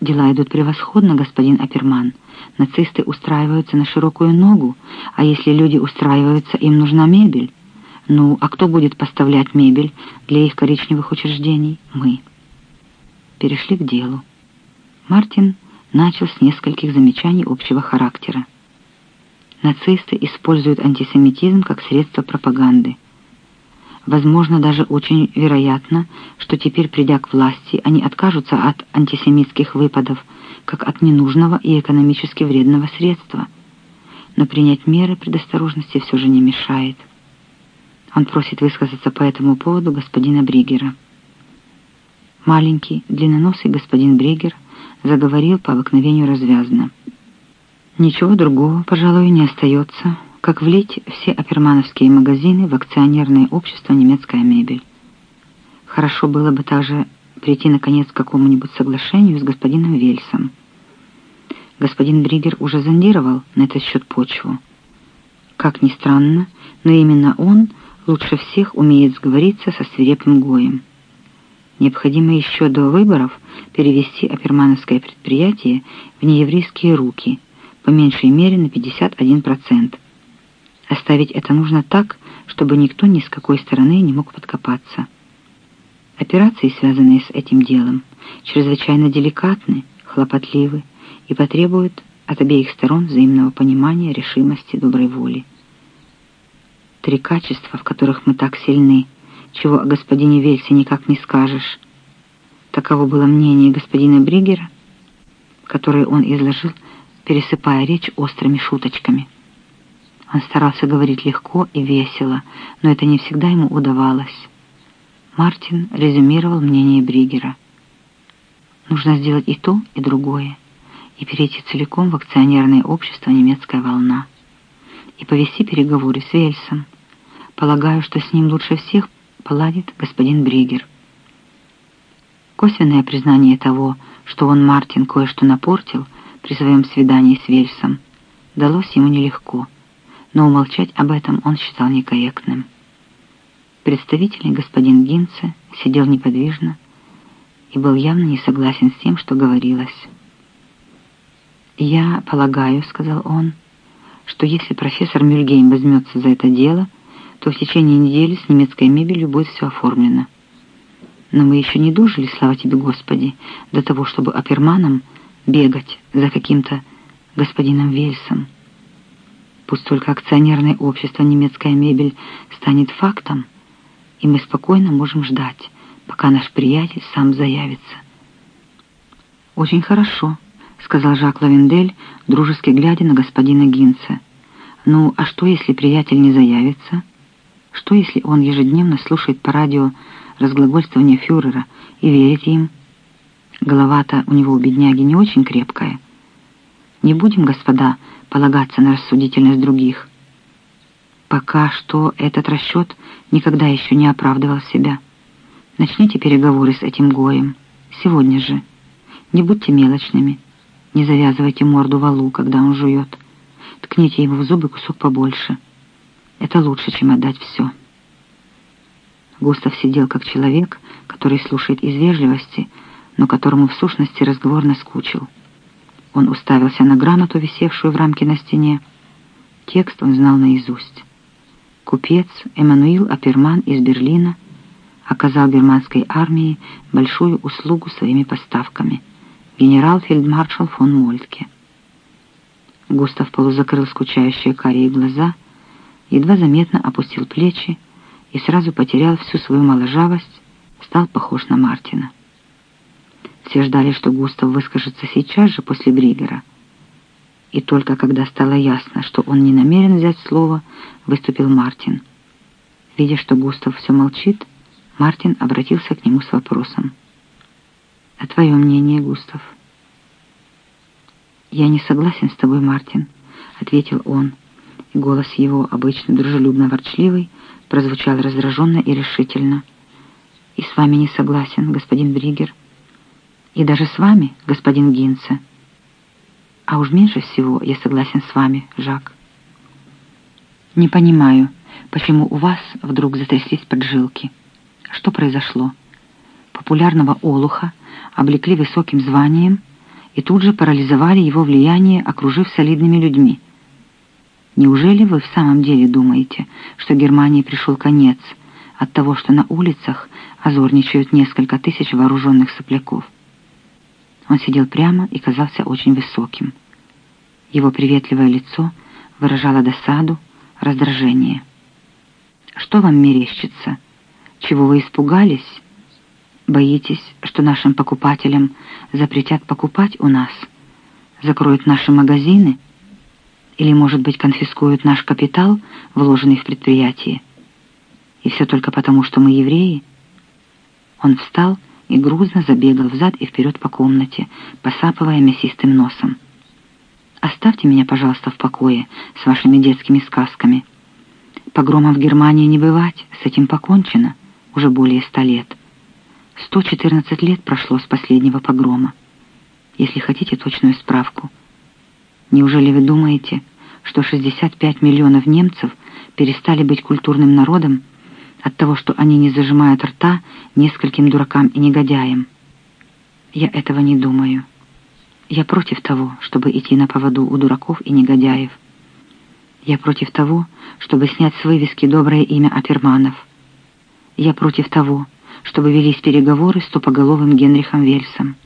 Дела идут превосходно, господин Аперман. Нацисты устраиваются на широкую ногу, а если люди устраиваются, им нужна мебель. Ну, а кто будет поставлять мебель для их коричневых учреждений? Мы. Перешли к делу. Мартин начал с нескольких замечаний общего характера. Нацисты используют антисемитизм как средство пропаганды. Возможно, даже очень вероятно, что теперь, придя к власти, они откажутся от антисемитских выпадов, как от ненужного и экономически вредного средства. Но принять меры предосторожности все же не мешает. Он просит высказаться по этому поводу господина Бригера. Маленький, длинноносый господин Бригер заговорил по обыкновению развязно. Ничего другого, пожалуй, не остается, как влить все опермановские магазины в акционерное общество «Немецкая мебель». Хорошо было бы также прийти, наконец, к какому-нибудь соглашению с господином Вельсом. Господин Бригер уже зондировал на этот счет почву. Как ни странно, но именно он лучше всех умеет сговориться со свирепым Гоем. Необходимо еще до выборов перевести опермановское предприятие в нееврейские руки, по меньшей мере на 51%. Оставить это нужно так, чтобы никто ни с какой стороны не мог подкопаться. Операции, связанные с этим делом, чрезвычайно деликатны, хлопотливы и потребуют от обеих сторон взаимного понимания, решимости, доброй воли. Три качества, в которых мы так сильны, чего о господине Вельсе никак не скажешь. Таково было мнение господина Бригера, которое он изложил, пересыпая речь острыми шуточками. Он старался говорить легко и весело, но это не всегда ему удавалось. Мартин резюмировал мнение Бригера. Нужно сделать и то, и другое, и перейти целиком в акционерное общество «Немецкая волна», и повести переговоры с Вельсом. Полагаю, что с ним лучше всех поладит господин Бригер. Косвенное признание того, что он, Мартин, кое-что напортил при своем свидании с Вельсом, далось ему нелегко — но умолчать об этом он считал некорректным. Представительный господин Гинце сидел неподвижно и был явно не согласен с тем, что говорилось. «Я полагаю, — сказал он, — что если профессор Мюльгейм возьмется за это дело, то в течение недели с немецкой мебелью будет все оформлено. Но мы еще не дожили, слава тебе, Господи, до того, чтобы оперманом бегать за каким-то господином Вельсом». Пусть только акционерное общество «Немецкая мебель» станет фактом, и мы спокойно можем ждать, пока наш приятель сам заявится. «Очень хорошо», — сказал Жак Лавендель, дружески глядя на господина Гинца. «Ну, а что, если приятель не заявится? Что, если он ежедневно слушает по радио разглагольствования фюрера и верит им? Голова-то у него у бедняги не очень крепкая. Не будем, господа, полагаться на рассудительность других. Пока что этот расчет никогда еще не оправдывал себя. Начните переговоры с этим Гоем. Сегодня же. Не будьте мелочными. Не завязывайте морду валу, когда он жует. Ткните ему в зубы кусок побольше. Это лучше, чем отдать все. Густав сидел как человек, который слушает из вежливости, но которому в сущности разговор наскучил. Он уставился на грамоту, висевшую в рамке на стене. Текст он знал наизусть. Купец Эммануил Аперман из Берлина оказал германской армии большую услугу своими поставками. Генерал-фельдмаршал фон Мольтке. Густав полузакрыл скучающие карие глаза, едва заметно опустил плечи и сразу потерял всю свою моложавость, стал похож на Мартина. Все ждали, что Густав выскажется сейчас же после Бригера. И только когда стало ясно, что он не намерен взять слово, выступил Мартин. Видя, что Густав все молчит, Мартин обратился к нему с вопросом. «А твое мнение, Густав?» «Я не согласен с тобой, Мартин», — ответил он, и голос его, обычно дружелюбно-ворчливый, прозвучал раздраженно и решительно. «И с вами не согласен, господин Бригер и даже с вами, господин Гинце. А уж меньше всего я согласен с вами, Жак. Не понимаю, почему у вас вдруг затряслись поджилки. Что произошло? Популярного олуха облекли высоким званием, и тут же парализовали его влияние, окружив солидными людьми. Неужели вы в самом деле думаете, что Германии пришел конец от того, что на улицах озорничают несколько тысяч вооруженных сопляков? Он сидел прямо и казался очень высоким. Его приветливое лицо выражало досаду, раздражение. «Что вам мерещится? Чего вы испугались? Боитесь, что нашим покупателям запретят покупать у нас? Закроют наши магазины?» Или, может быть, конфискуют наш капитал, вложенный в предприятие? И все только потому, что мы евреи? Он встал и грузно забегал взад и вперед по комнате, посапывая мясистым носом. «Оставьте меня, пожалуйста, в покое с вашими детскими сказками. Погрома в Германии не бывать, с этим покончено уже более ста лет. 114 лет прошло с последнего погрома. Если хотите точную справку. Неужели вы думаете, что 65 миллионов немцев перестали быть культурным народом от того, что они не зажимают рта нескольким дуракам и негодяям. Я этого не думаю. Я против того, чтобы идти на поводу у дураков и негодяев. Я против того, чтобы снять с вывески доброе имя Аперманов. Я против того, чтобы велись переговоры с тупоголовым Генрихом Вельсом.